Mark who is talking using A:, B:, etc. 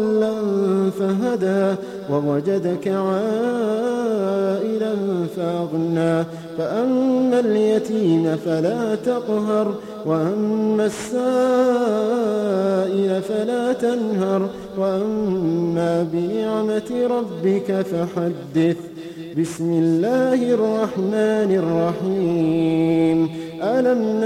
A: ضالا فهدى ووجدك عائلا فأغنى. فأما اليتيم فلا تقهر وأما السائل فلا تنهر. وأما بنعمة ربك فحدث. بسم الله الرحمن الرحيم.